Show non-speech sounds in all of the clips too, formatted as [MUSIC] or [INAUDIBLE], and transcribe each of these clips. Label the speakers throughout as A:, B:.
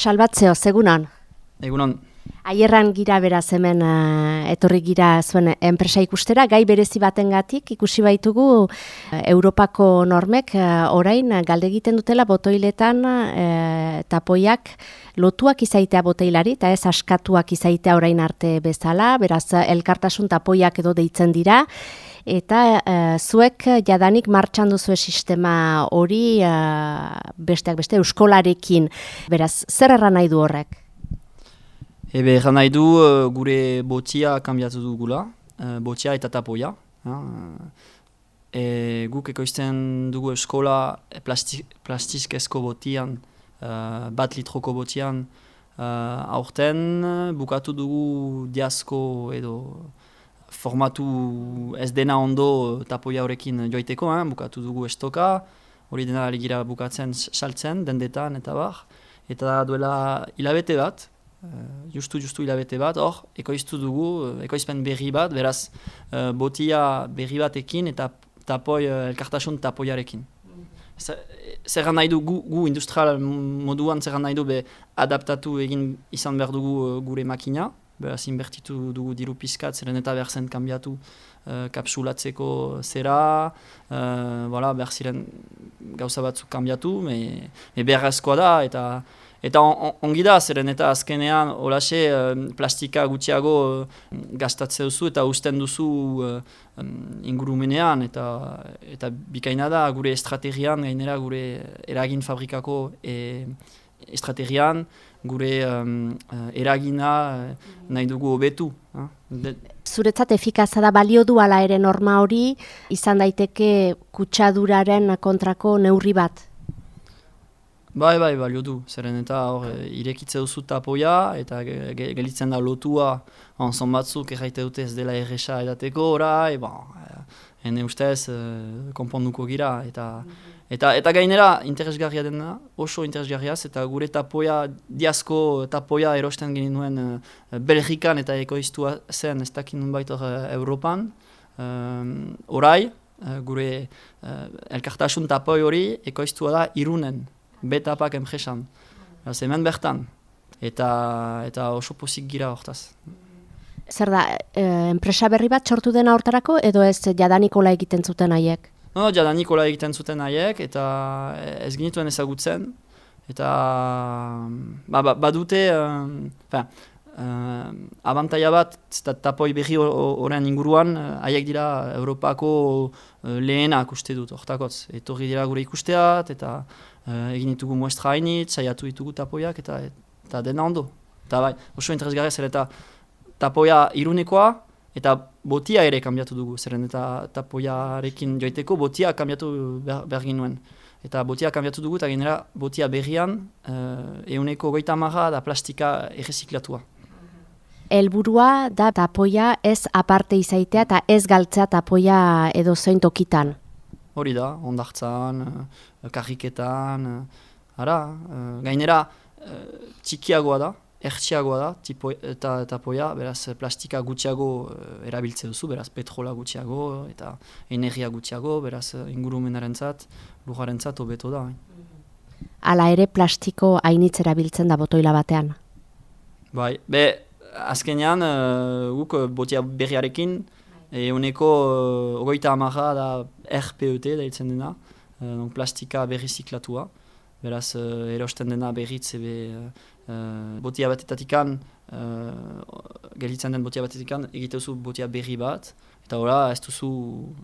A: Salbatzeo, segunan?
B: Egunon.
A: Aierran gira beraz hemen uh, etorri gira zuen enpresa ikustera, gai berezi batengatik ikusi baitugu uh, Europako normek uh, orain galde egiten dutela botoiletan tapoiak lotuak izaitea boteilari eta ez askatuak izaitea orain arte bezala, beraz elkartasun tapoiak edo deitzen dira, eta uh, zuek jadanik martxan duzue sistema hori uh, besteak beste euskolarekin, beraz zer erran nahi du horrek?
B: Ebe, erran nahi du gure botia kanbiatu dugula, botia eta tapoia. E, guk ekoizten dugu eskola plasti, plastizkezko botian, bat litroko botian, aurten bukatu dugu diazko edo formatu ez dena ondo tapoia horrekin joiteko, hein? bukatu dugu estoka, hori dena gira bukatzen saltzen, dendetan eta bar. Eta duela hilabete bat, Uh, justu justu hilabete bat, hor, ekoiztu dugu, uh, ekoizpen berri bat, beraz, botia berri batekin eta tapoi, elkartasun tapoiarekin. Zer nahi du, gu, gu industrial moduan zer nahi du, be, adaptatu egin izan behar dugu gure makina, beraz, inbertitu dugu diru pizkat, zeren eta behar zen kambiatu uh, kapsulatzeko zera, uh, voilà, behar ziren gauza batzuk kambiatu, me, me behar da, eta Eta on, ongi da, zeren eta azkenean olaxe uh, plastika gutxiago uh, gastatze duzu eta usten duzu uh, ingurumenean eta, eta bikaina da gure estrategian, gainera gure eragin fabrikako e, estrategian, gure um, eragina nahi dugu hobetu.
A: Zuretzat efikaza da balio du ala ere norma hori izan daiteke kutsaduraren kontrako neurri bat?
B: Bai, bai, balio du. Zeren eta hor, e, irekitze duzu tapoia, eta gelitzen da lotua onzon batzuk erraite dute ez dela erresa edateko orai, bon, e, ene ustez, e, konponduko gira. Eta, eta, eta gainera, interesgarria dena, oso interesgarriaz, eta gure tapoia, diazko tapoia erosten ginen nuen e, Belgikan eta ekoiztua zen ez dakin nun baitor Europan. orai, gure elkartasun tapoi hori ekoiztua da irunen betapak enpresan. Hemen bertan. Eta, eta oso pozik gira hortaz.
A: Zer da, e, enpresa berri bat sortu dena hortarako edo ez jadanikola egiten zuten haiek?
B: No, jadanikola egiten zuten haiek eta ez ginituen ezagutzen. Eta ba, ba, badute, uh, uh, abantaia bat, eta tapoi berri horren inguruan, haiek dira Europako uh, lehenak uste dut, hortakotz. Etorri dira gure ikusteat, eta uh, egin ditugu muestra hainit, saiatu ditugu tapoiak eta eta dena ondo. Eta bai, oso interesgarria zer eta tapoia irunekoa eta botia ere kanbiatu dugu, zeren eta tapoiarekin joiteko botia kanbiatu behar ginuen. Eta botia kanbiatu dugu eta genera botia berrian uh, euneko goita marra da plastika erreziklatua.
A: Elburua da tapoia ez aparte izaitea eta ez galtzea tapoia edo zein tokitan.
B: Hori da, ondartzan, uh, karriketan, uh, ara, gainera txikiagoa da, ertsiagoa da, tipo, eta, eta poia, beraz plastika gutxiago uh, erabiltze duzu, beraz petrola gutxiago eta energia gutxiago, beraz ingurumenaren zat, lujaren zat, obeto da.
A: Hala ere plastiko hainitz erabiltzen da botoila batean?
B: Bai, be, azkenean, uh, guk botia berriarekin, Euneko uh, ogoita amarra da RPET da itzen dena, uh, plastika berriziklatua. Beraz, uh, erosten dena berriz ebe uh, botia batetatik uh, gelitzen den botia batetikan, egite duzu botia berri bat. Eta hola, ez duzu,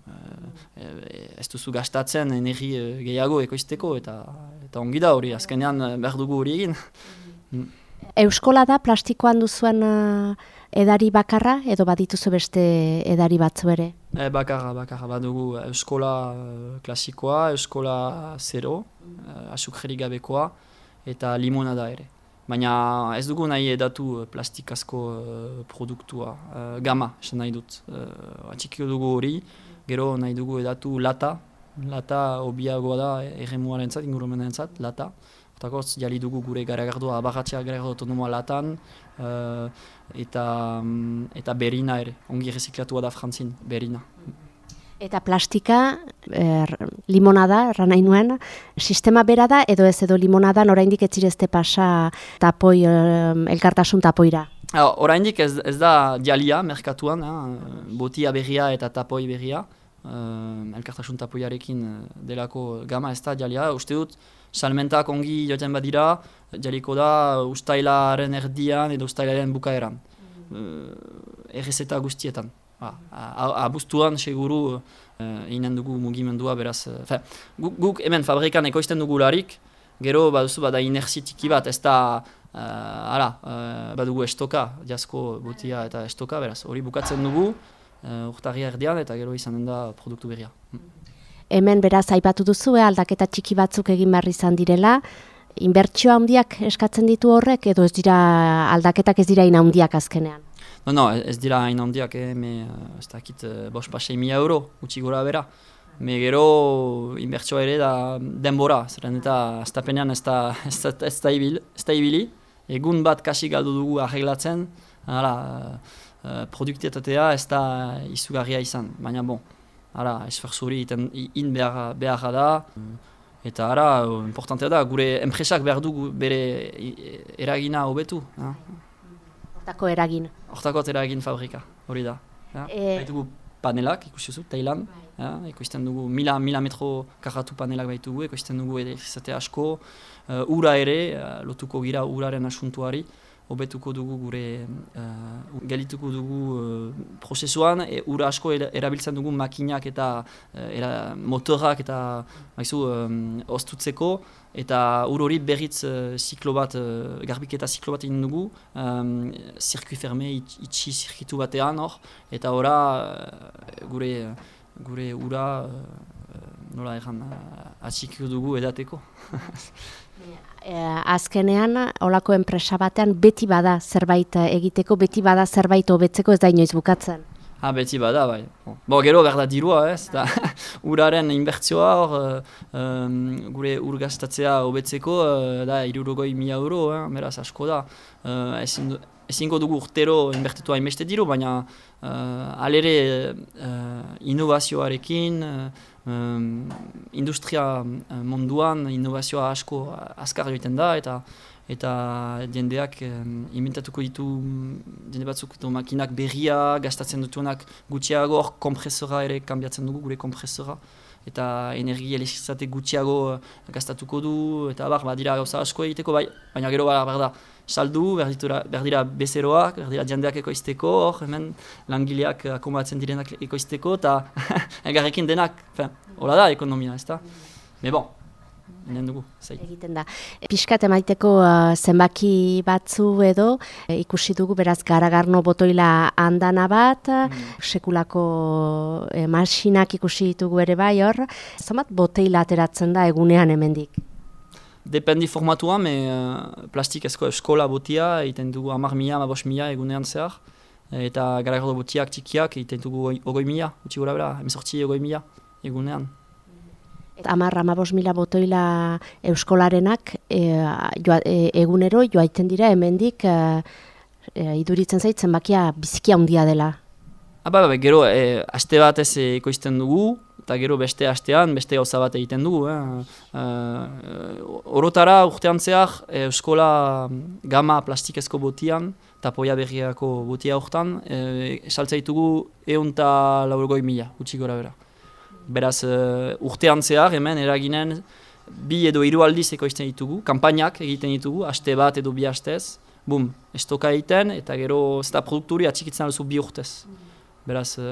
B: uh, ez duzu gastatzen energi uh, gehiago ekoizteko, eta, eta ongi da hori, azkenean behar dugu hori egin.
A: Mm. Euskola da plastikoan duzuen edari bakarra edo badituzu beste edari batzu ere?
B: E, bakarra, bakarra. Badugu euskola uh, klasikoa, euskola zero, uh, asukrerik gabekoa, eta limona da ere. Baina ez dugu nahi edatu plastikazko uh, produktua, uh, gama, esan nahi dut. Uh, atxikio dugu hori, gero nahi dugu edatu lata, lata obiagoa da erremuaren zat, ingurumenaren zat, lata. Otakoz, jali dugu gure garagardoa, abagatxea garagardoa autonomoa latan, eta, mm, eta berina ere, ongi reziklatua da frantzin, berina.
A: Eta plastika, er, limonada, erran nahi nuen, sistema bera da, edo ez edo limonada oraindik ez pasa tapoi, elkartasun tapoira?
B: Oraindik ez, ez da dialia merkatuan, eh? botia berria eta tapoi berria. Uh, elkartasun tapoiarekin delako gama ez da dialia. Uste dut, salmentak ongi joten badira, dialiko da ustailaren erdian edo ustailaren bukaeran. Mm. Uh, Errezeta guztietan. Ba, abuztuan seguru uh, inen dugu mugimendua beraz. Uh, guk, guk hemen fabrikan ekoizten dugu larik, gero baduzu bada inerzitiki bat, ez da uh, ara, uh, badugu estoka, jasko botia eta estoka, beraz, hori bukatzen dugu, uh, urtarri erdian eta gero izan da produktu berria. Mm.
A: Hemen beraz aipatu duzu, aldaketa txiki batzuk egin behar izan direla, inbertsioa handiak eskatzen ditu horrek, edo ez dira aldaketak ez dira ina handiak azkenean?
B: No, no, ez dira hain handiak, eh, me, uh, ez dakit, uh, bos pasei mila euro, utzi gora bera. Me gero, inbertsioa ere da denbora, zeren eta estapenean ez da, [LAUGHS] ez da, ez da, ibil, ez da ibili. Egun bat kasi galdu dugu arreglatzen, hala, uh, uh, produktietatea ez da izugarria izan, baina bon. Hala, esferzuri in behar, behar da. Eta ara, importantea da, gure enpresak behar du bere eragina hobetu.
A: Hortako eragin.
B: Hortako eragin fabrika, hori da. Ja? E... panelak, ikusi zu, Tailan. Bai. Ja? Ekoizten dugu, mila, mila metro karratu panelak baitugu, ekoizten dugu edizate asko. Uh, ura ere, uh, lotuko gira uraren asuntuari hobetuko dugu gure uh, gelituko dugu uh, prozesuan e, ura asko erabiltzen dugu makinak eta uh, motorak eta maizu um, ostutzeko eta ur hori berriz uh, bat uh, garbiketa ziklo bat egin dugu um, zirkui ferme itxi zirkitu batean hor. Eta ora gure gure ura nola erran atxikio dugu edateko [LAUGHS]
A: Eh, azkenean, olako enpresa batean beti bada zerbait egiteko, beti bada zerbait hobetzeko ez da inoiz bukatzen.
B: Ha, beti bada, bai. Bo, gero behar dirua, ez? Da, [LAUGHS] uraren inbertzioa hor, um, gure urgaztatzea hobetzeko, uh, da, irurogoi mila euro, eh? beraz asko da. Uh, ezingo dugu urtero inbertetu hainbeste diru, baina uh, alere uh, inovazioarekin, um, industria munduan innovazioa asko azkar egiten da eta eta jendeak um, inventatuko ditu jende batzuk du makinak berria gastatzen dutunak gutxiago hor kompresora ere kanbiatzen dugu gure kompresora eta energia elektrizate gutxiago uh, gastatuko du eta bar badira gauza asko egiteko bai baina gero bar da saldu, behar dira bezeroak, behar dira jendeak ekoizteko, hor, hemen langileak akomatzen direnak ekoizteko, eta [LAUGHS] egarrekin denak, hola da ekonomia, ez da? Me bon, nien dugu, zei.
A: Egiten da. Piskat emaiteko uh, zenbaki batzu edo, e, ikusi dugu beraz garagarno botoila handana bat, mm. sekulako e, masinak ikusi ditugu ere bai hor, zamat boteila ateratzen da egunean hemendik?
B: Dependi formatua, me uh, plastik esko eskola botia, egiten dugu amar mila, amabos mila egunean zehar. Eta garagardo botiak txikiak, egiten dugu ogoi mila, utzi gura bera, emezortzi ogoi mila egunean.
A: Amar, amabos mila botoila euskolarenak e, joa, e, egunero joaiten dira hemendik e, e, iduritzen zaitzen bakia biziki handia dela.
B: Aba, ah, ba, gero, e, aste bat ez ekoizten dugu, eta gero beste astean, beste gauza bat egiten dugu. Eh? Uh, orotara urtean zehar, eh, eskola gama plastikezko botian, eta poia berriako botia horretan, eh, saltzaitugu egun eta laurgoi mila, utxik gora bera. Beraz, uh, urtean zehar, hemen eraginen, bi edo hiru aldiz ekoizten ditugu, kampainak egiten ditugu, aste bat edo bi astez, bum, estoka egiten, eta gero, ez da produkturi atxikitzen alzu bi urtez. Beraz, eh,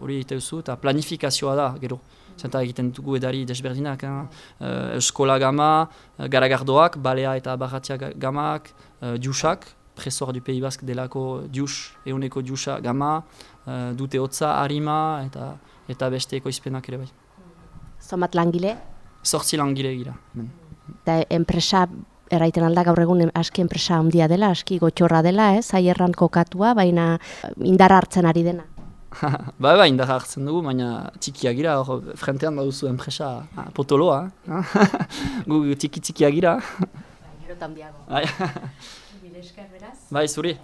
B: hori uh, egite duzu, eta planifikazioa da, gero. Zenta egiten dugu edari desberdinak, uh, eskola gama, garagardoak, balea eta barratia gamak, uh, diusak, presor du Pei Bask delako dius, euneko diusa gama, uh, dute hotza, harima, eta, eta beste ekoizpenak ere bai.
A: Zomat langile?
B: Zortzi langile gira.
A: Eta enpresa Erraiten alda gaur egun aski enpresa handia dela, aski gotxorra dela, ez, aierran kokatua, baina indar hartzen ari dena. [LAUGHS]
B: ba, ba, indar hartzen dugu, baina txikia gira, hor, frentean baduzu enpresa ah, potoloa. [LAUGHS] Gu txiki txikia gira.
A: Gero tambiago.
B: Bai, [LAUGHS]
A: beraz.
B: Bai, zuri.